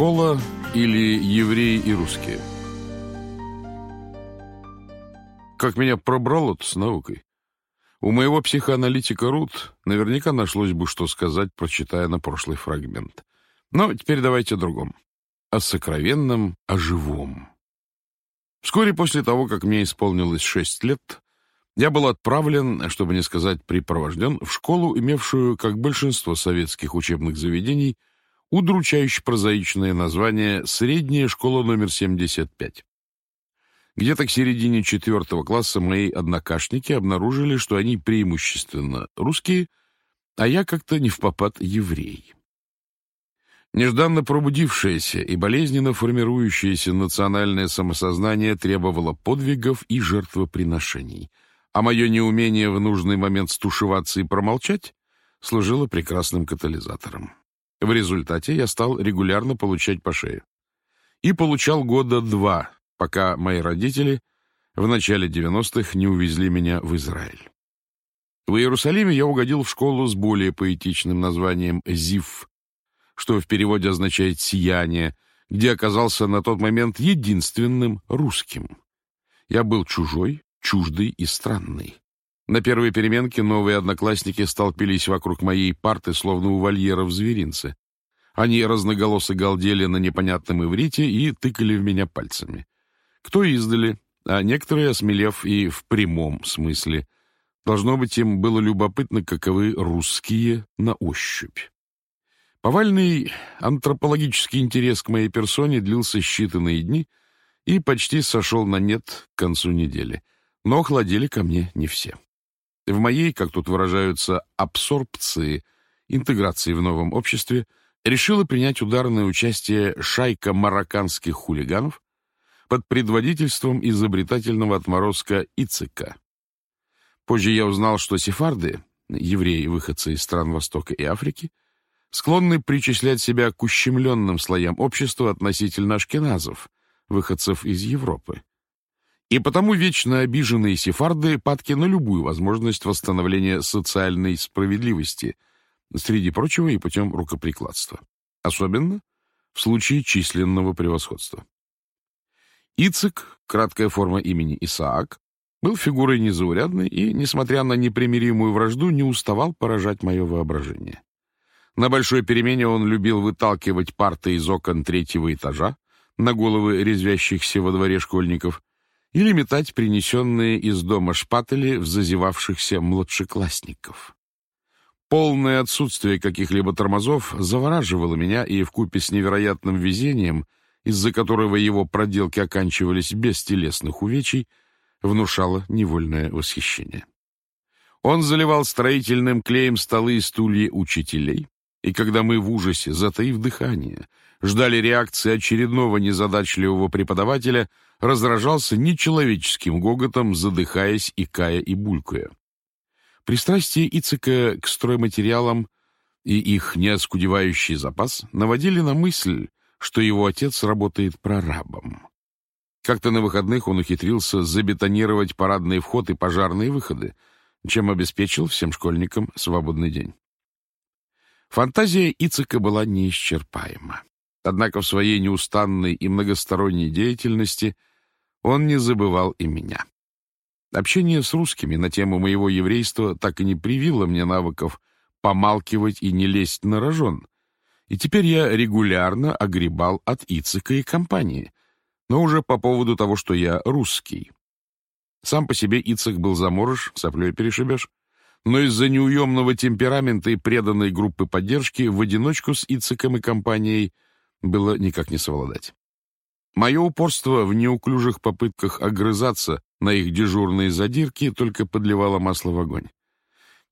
Школа или евреи и русские? Как меня пробрало-то с наукой? У моего психоаналитика Рут наверняка нашлось бы, что сказать, прочитая на прошлый фрагмент. Но теперь давайте о другом. О сокровенном, о живом. Вскоре после того, как мне исполнилось шесть лет, я был отправлен, чтобы не сказать припровожден, в школу, имевшую, как большинство советских учебных заведений, удручающе прозаичное название «Средняя школа номер 75». Где-то к середине четвертого класса мои однокашники обнаружили, что они преимущественно русские, а я как-то не в попад еврей. Нежданно пробудившееся и болезненно формирующееся национальное самосознание требовало подвигов и жертвоприношений, а мое неумение в нужный момент стушеваться и промолчать служило прекрасным катализатором. В результате я стал регулярно получать по шее. И получал года два, пока мои родители в начале 90-х не увезли меня в Израиль. В Иерусалиме я угодил в школу с более поэтичным названием «ЗИФ», что в переводе означает «сияние», где оказался на тот момент единственным русским. Я был чужой, чуждый и странный. На первой переменке новые одноклассники столпились вокруг моей парты, словно у вольера в зверинце. Они разноголосо галдели на непонятном иврите и тыкали в меня пальцами. Кто издали, а некоторые, осмелев и в прямом смысле. Должно быть, им было любопытно, каковы русские на ощупь. Повальный антропологический интерес к моей персоне длился считанные дни и почти сошел на нет к концу недели. Но охладели ко мне не все. В моей, как тут выражаются, абсорбции, интеграции в новом обществе, решила принять ударное участие шайка марокканских хулиганов под предводительством изобретательного отморозка Ицика. Позже я узнал, что сефарды, евреи, выходцы из стран Востока и Африки, склонны причислять себя к ущемленным слоям общества относительно ашкеназов, выходцев из Европы. И потому вечно обиженные сефарды падки на любую возможность восстановления социальной справедливости, среди прочего и путем рукоприкладства. Особенно в случае численного превосходства. Ицик, краткая форма имени Исаак, был фигурой незаурядной и, несмотря на непримиримую вражду, не уставал поражать мое воображение. На большой перемене он любил выталкивать парты из окон третьего этажа на головы резвящихся во дворе школьников или метать принесенные из дома шпатели в зазевавшихся младшеклассников. Полное отсутствие каких-либо тормозов завораживало меня, и вкупе с невероятным везением, из-за которого его проделки оканчивались без телесных увечий, внушало невольное восхищение. Он заливал строительным клеем столы и стулья учителей, и когда мы в ужасе, затаив дыхание, ждали реакции очередного незадачливого преподавателя, разражался нечеловеческим гоготом, задыхаясь, икая и булькая. Пристрастие Ицика к стройматериалам и их неоскудевающий запас наводили на мысль, что его отец работает прорабом. Как-то на выходных он ухитрился забетонировать парадный вход и пожарные выходы, чем обеспечил всем школьникам свободный день. Фантазия Ицика была неисчерпаема. Однако в своей неустанной и многосторонней деятельности он не забывал и меня. Общение с русскими на тему моего еврейства так и не привило мне навыков помалкивать и не лезть на рожон. И теперь я регулярно огребал от Ицика и компании, но уже по поводу того, что я русский. Сам по себе Ицик был заморож, соплей перешибешь, но из-за неуемного темперамента и преданной группы поддержки в одиночку с Ициком и компанией было никак не совладать. Мое упорство в неуклюжих попытках огрызаться на их дежурные задирки только подливало масло в огонь.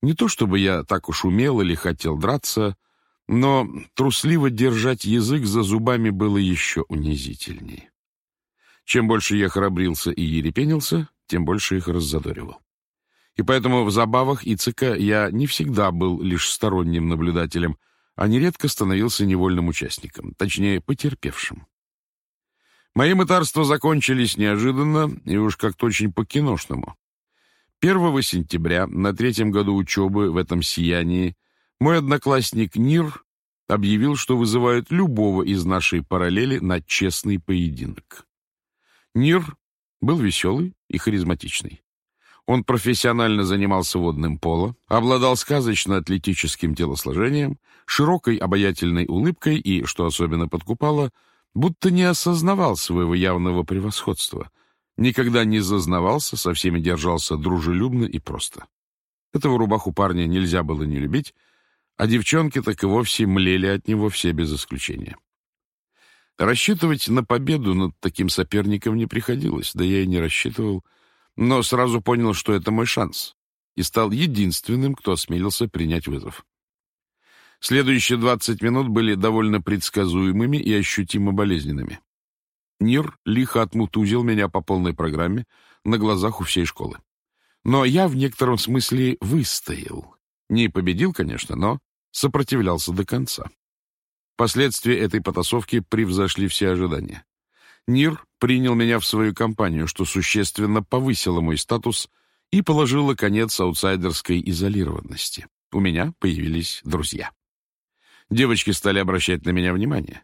Не то чтобы я так уж умел или хотел драться, но трусливо держать язык за зубами было еще унизительней. Чем больше я храбрился и ерепенился, тем больше их раззадоривал. И поэтому в забавах Ицика я не всегда был лишь сторонним наблюдателем, а нередко становился невольным участником, точнее, потерпевшим. Мои мытарства закончились неожиданно и уж как-то очень по-киношному. 1 сентября, на третьем году учебы в этом сиянии, мой одноклассник Нир объявил, что вызывает любого из нашей параллели на честный поединок. Нир был веселый и харизматичный. Он профессионально занимался водным поло, обладал сказочно атлетическим телосложением, широкой обаятельной улыбкой и, что особенно подкупало, будто не осознавал своего явного превосходства, никогда не зазнавался, со всеми держался дружелюбно и просто. Этого рубаху парня нельзя было не любить, а девчонки так и вовсе млели от него все без исключения. Рассчитывать на победу над таким соперником не приходилось, да я и не рассчитывал — но сразу понял, что это мой шанс, и стал единственным, кто осмелился принять вызов. Следующие 20 минут были довольно предсказуемыми и ощутимо болезненными. Нир лихо отмутузил меня по полной программе на глазах у всей школы. Но я в некотором смысле выстоял. Не победил, конечно, но сопротивлялся до конца. Последствия этой потасовки превзошли все ожидания. Нир принял меня в свою компанию, что существенно повысило мой статус и положило конец аутсайдерской изолированности. У меня появились друзья. Девочки стали обращать на меня внимание.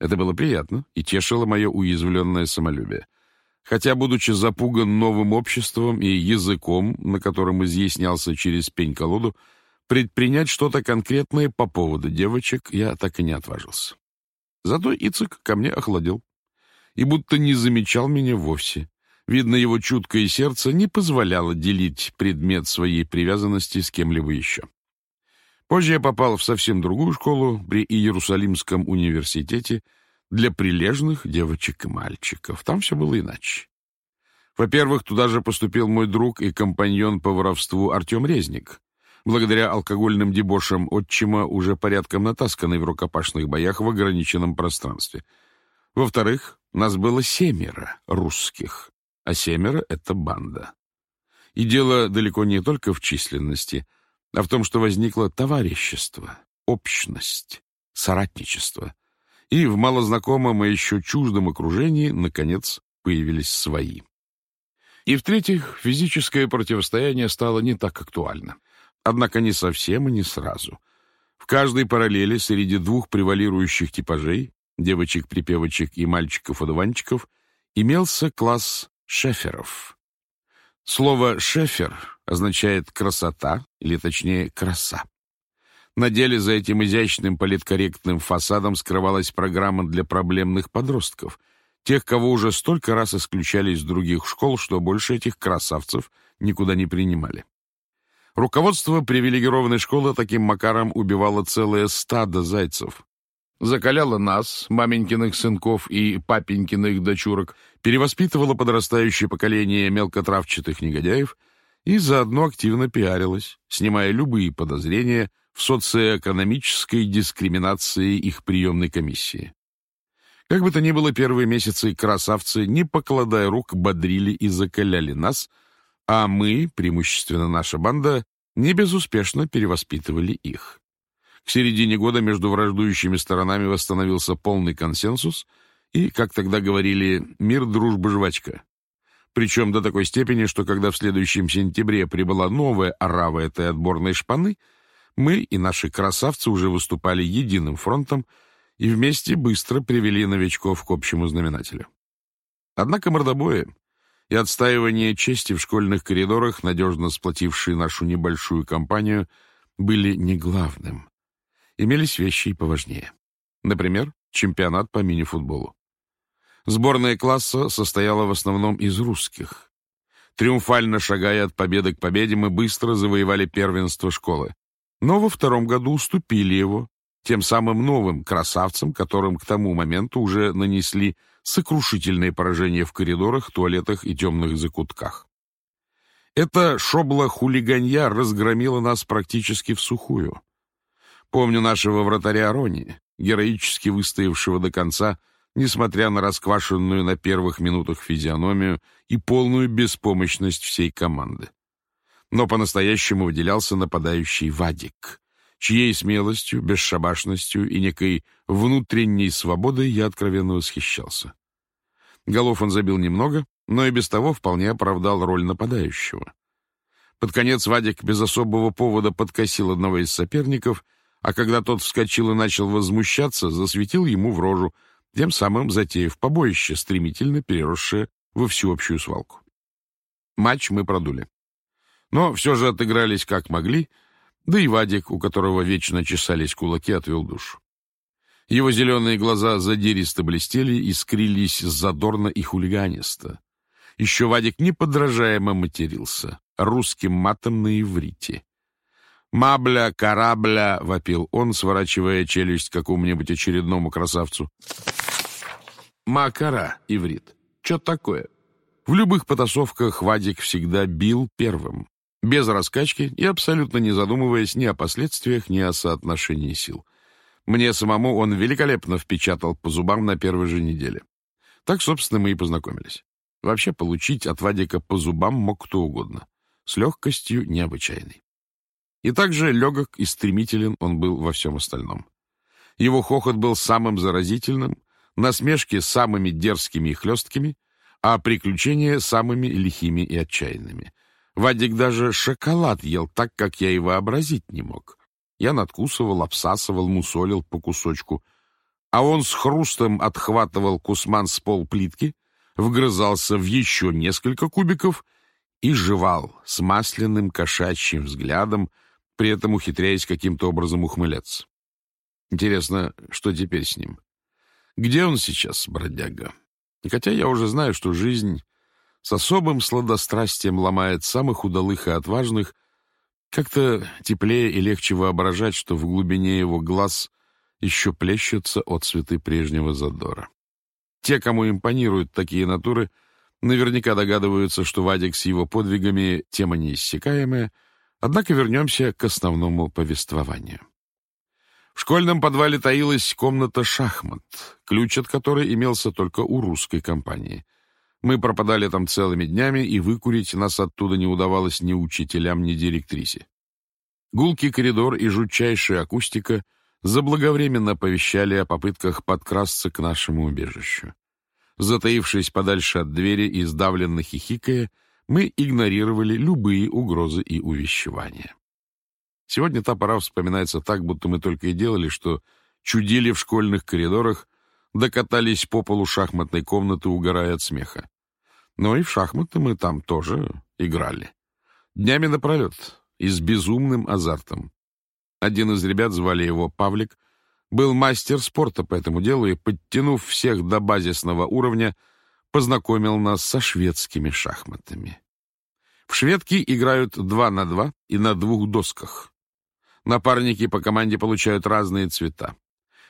Это было приятно и тешило мое уязвленное самолюбие. Хотя, будучи запуган новым обществом и языком, на котором изъяснялся через пень-колоду, предпринять что-то конкретное по поводу девочек я так и не отважился. Зато Ицик ко мне охладел и будто не замечал меня вовсе. Видно, его чуткое сердце не позволяло делить предмет своей привязанности с кем-либо еще. Позже я попал в совсем другую школу при Иерусалимском университете для прилежных девочек и мальчиков. Там все было иначе. Во-первых, туда же поступил мой друг и компаньон по воровству Артем Резник. Благодаря алкогольным дебошам отчима, уже порядком натасканный в рукопашных боях в ограниченном пространстве. Во-вторых, нас было семеро русских, а семеро — это банда. И дело далеко не только в численности, а в том, что возникло товарищество, общность, соратничество. И в малознакомом и еще чуждом окружении, наконец, появились свои. И в-третьих, физическое противостояние стало не так актуально. Однако не совсем и не сразу. В каждой параллели среди двух превалирующих типажей девочек-припевочек и мальчиков-одуванчиков, имелся класс шеферов. Слово «шефер» означает «красота», или точнее «краса». На деле за этим изящным политкорректным фасадом скрывалась программа для проблемных подростков, тех, кого уже столько раз исключали из других школ, что больше этих красавцев никуда не принимали. Руководство привилегированной школы таким макаром убивало целое стадо зайцев, закаляла нас, маменькиных сынков и папенькиных дочурок, перевоспитывала подрастающее поколение мелкотравчатых негодяев и заодно активно пиарилась, снимая любые подозрения в социоэкономической дискриминации их приемной комиссии. Как бы то ни было, первые месяцы красавцы, не покладая рук, бодрили и закаляли нас, а мы, преимущественно наша банда, не безуспешно перевоспитывали их. К середине года между враждующими сторонами восстановился полный консенсус и, как тогда говорили, мир, дружба, жвачка. Причем до такой степени, что когда в следующем сентябре прибыла новая орава этой отборной шпаны, мы и наши красавцы уже выступали единым фронтом и вместе быстро привели новичков к общему знаменателю. Однако мордобои и отстаивание чести в школьных коридорах, надежно сплотившие нашу небольшую компанию, были не главным имелись вещи и поважнее. Например, чемпионат по мини-футболу. Сборная класса состояла в основном из русских. Триумфально шагая от победы к победе, мы быстро завоевали первенство школы. Но во втором году уступили его тем самым новым красавцам, которым к тому моменту уже нанесли сокрушительные поражения в коридорах, туалетах и темных закутках. Эта шобла хулиганья разгромила нас практически в сухую. Помню нашего вратаря Рони, героически выстоявшего до конца, несмотря на расквашенную на первых минутах физиономию и полную беспомощность всей команды. Но по-настоящему выделялся нападающий Вадик, чьей смелостью, бесшабашностью и некой внутренней свободой я откровенно восхищался. Голов он забил немного, но и без того вполне оправдал роль нападающего. Под конец Вадик без особого повода подкосил одного из соперников а когда тот вскочил и начал возмущаться, засветил ему в рожу, тем самым затеяв побоище, стремительно переросшее во всеобщую свалку. Матч мы продули. Но все же отыгрались как могли, да и Вадик, у которого вечно чесались кулаки, отвел душу. Его зеленые глаза задиристо блестели, искрились задорно и хулиганисто. Еще Вадик неподражаемо матерился, русским матом на иврите. «Мабля, корабля!» — вопил он, сворачивая челюсть какому-нибудь очередному красавцу. «Макара, иврит. Че такое?» В любых потасовках Вадик всегда бил первым, без раскачки и абсолютно не задумываясь ни о последствиях, ни о соотношении сил. Мне самому он великолепно впечатал по зубам на первой же неделе. Так, собственно, мы и познакомились. Вообще, получить от Вадика по зубам мог кто угодно. С легкостью необычайной. И также легок и стремителен он был во всем остальном. Его хохот был самым заразительным, насмешки самыми дерзкими и хлесткими, а приключения самыми лихими и отчаянными. Вадик даже шоколад ел так, как я и вообразить не мог. Я надкусывал, обсасывал, мусолил по кусочку, а он с хрустом отхватывал кусман с пол плитки, вгрызался в еще несколько кубиков и жевал с масляным кошачьим взглядом, при этом ухитряясь каким-то образом ухмыляться. Интересно, что теперь с ним? Где он сейчас, бродяга? И хотя я уже знаю, что жизнь с особым сладострастием ломает самых удалых и отважных, как-то теплее и легче воображать, что в глубине его глаз еще плещутся отцветы прежнего задора. Те, кому импонируют такие натуры, наверняка догадываются, что Вадик с его подвигами тема неиссякаемая, однако вернемся к основному повествованию. В школьном подвале таилась комната шахмат, ключ от которой имелся только у русской компании. Мы пропадали там целыми днями, и выкурить нас оттуда не удавалось ни учителям, ни директрисе. Гулкий коридор и жутчайшая акустика заблаговременно оповещали о попытках подкрасться к нашему убежищу. Затаившись подальше от двери и сдавленно хихикая, мы игнорировали любые угрозы и увещевания. Сегодня та пора вспоминается так, будто мы только и делали, что чудили в школьных коридорах, докатались по полу шахматной комнаты, угорая от смеха. Но и в шахматы мы там тоже играли. Днями напролет и с безумным азартом. Один из ребят, звали его Павлик, был мастер спорта по этому делу и, подтянув всех до базисного уровня, познакомил нас со шведскими шахматами. В шведки играют два на два и на двух досках. Напарники по команде получают разные цвета.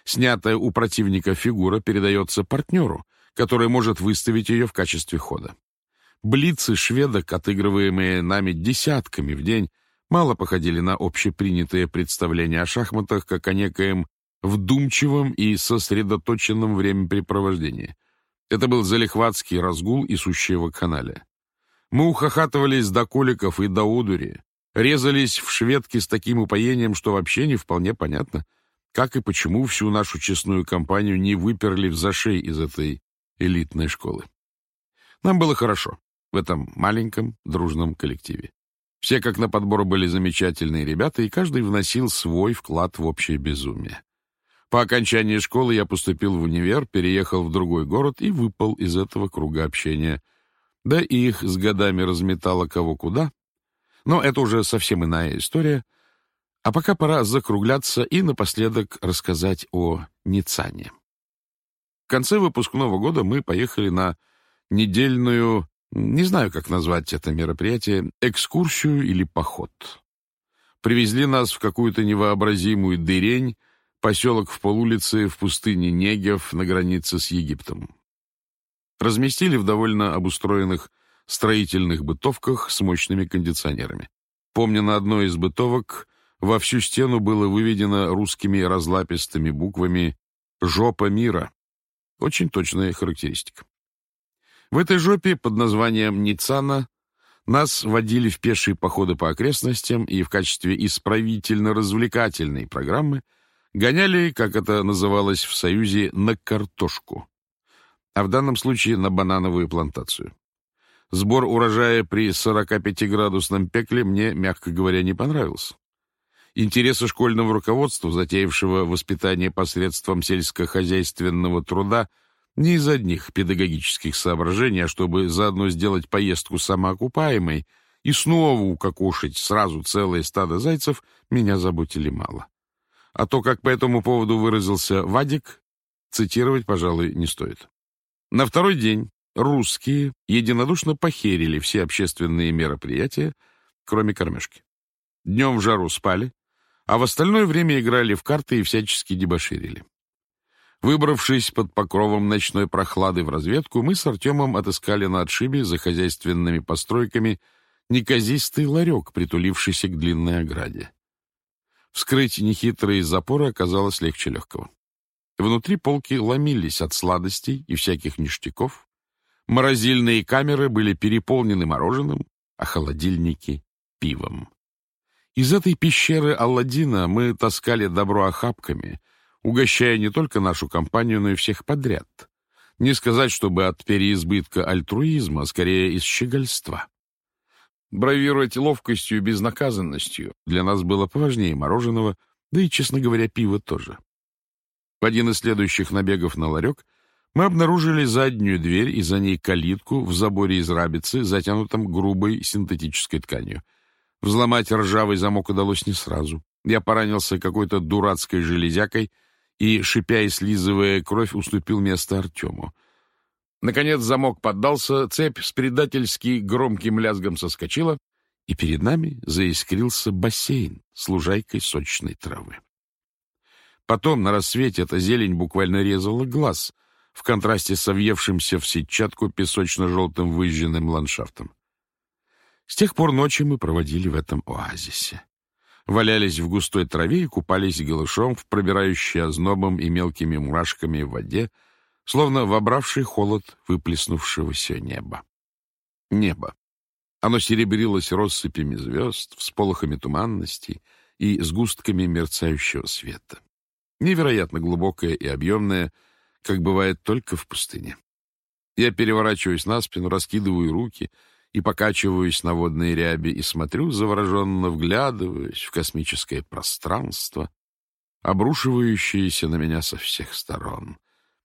Снятая у противника фигура передается партнеру, который может выставить ее в качестве хода. Блицы шведок, отыгрываемые нами десятками в день, мало походили на общепринятые представления о шахматах, как о некоем вдумчивом и сосредоточенном времяпрепровождении. Это был залихватский разгул и сущее вакханалия. Мы ухахатывались до коликов и до удури, резались в шведки с таким упоением, что вообще не вполне понятно, как и почему всю нашу честную компанию не выперли в зашей из этой элитной школы. Нам было хорошо в этом маленьком дружном коллективе. Все как на подбор были замечательные ребята, и каждый вносил свой вклад в общее безумие. По окончании школы я поступил в универ, переехал в другой город и выпал из этого круга общения. Да и их с годами разметало кого куда. Но это уже совсем иная история. А пока пора закругляться и напоследок рассказать о Ницане. В конце выпускного года мы поехали на недельную, не знаю, как назвать это мероприятие, экскурсию или поход. Привезли нас в какую-то невообразимую дырень, поселок в полулице в пустыне Негев на границе с Египтом. Разместили в довольно обустроенных строительных бытовках с мощными кондиционерами. Помню, на одной из бытовок во всю стену было выведено русскими разлапистыми буквами «Жопа мира», очень точная характеристика. В этой жопе под названием Ницана нас водили в пешие походы по окрестностям и в качестве исправительно-развлекательной программы гоняли, как это называлось в Союзе, на картошку, а в данном случае на банановую плантацию. Сбор урожая при 45-градусном пекле мне, мягко говоря, не понравился. Интересы школьного руководства, затеявшего воспитание посредством сельскохозяйственного труда, не из одних педагогических соображений, а чтобы заодно сделать поездку самоокупаемой и снова укокошить сразу целое стадо зайцев, меня заботили мало. А то, как по этому поводу выразился Вадик, цитировать, пожалуй, не стоит. На второй день русские единодушно похерили все общественные мероприятия, кроме кормежки. Днем в жару спали, а в остальное время играли в карты и всячески дебоширили. Выбравшись под покровом ночной прохлады в разведку, мы с Артемом отыскали на отшибе за хозяйственными постройками неказистый ларек, притулившийся к длинной ограде. Вскрыть нехитрые запоры оказалось легче легкого. Внутри полки ломились от сладостей и всяких ништяков, морозильные камеры были переполнены мороженым, а холодильники — пивом. Из этой пещеры Алладина мы таскали добро охапками, угощая не только нашу компанию, но и всех подряд. Не сказать, чтобы от переизбытка альтруизма, скорее из щегольства. Бравировать ловкостью и безнаказанностью для нас было поважнее мороженого, да и, честно говоря, пива тоже. В один из следующих набегов на ларек мы обнаружили заднюю дверь и за ней калитку в заборе из рабицы, затянутом грубой синтетической тканью — Взломать ржавый замок удалось не сразу. Я поранился какой-то дурацкой железякой и, шипя и слизывая кровь, уступил место Артему. Наконец замок поддался, цепь с предательски громким лязгом соскочила, и перед нами заискрился бассейн с лужайкой сочной травы. Потом на рассвете эта зелень буквально резала глаз в контрасте с овьевшимся в сетчатку песочно-желтым выжженным ландшафтом. С тех пор ночи мы проводили в этом оазисе. Валялись в густой траве и купались голышом в пробирающей ознобом и мелкими мурашками в воде, словно вобравший холод выплеснувшегося неба. Небо. Оно серебрилось россыпями звезд, всполохами туманностей и сгустками мерцающего света. Невероятно глубокое и объемное, как бывает только в пустыне. Я переворачиваюсь на спину, раскидываю руки — и покачиваюсь на водной ряби и смотрю, завороженно вглядываясь в космическое пространство, обрушивающееся на меня со всех сторон.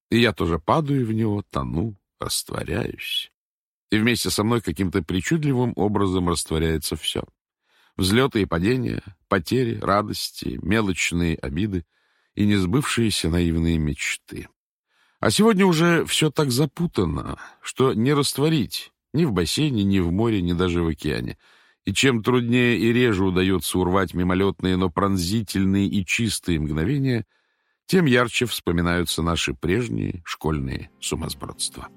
И я тоже падаю в него, тону, растворяюсь. И вместе со мной каким-то причудливым образом растворяется все. Взлеты и падения, потери, радости, мелочные обиды и несбывшиеся наивные мечты. А сегодня уже все так запутано, что не растворить ни в бассейне, ни в море, ни даже в океане. И чем труднее и реже удается урвать мимолетные, но пронзительные и чистые мгновения, тем ярче вспоминаются наши прежние школьные сумасбродства.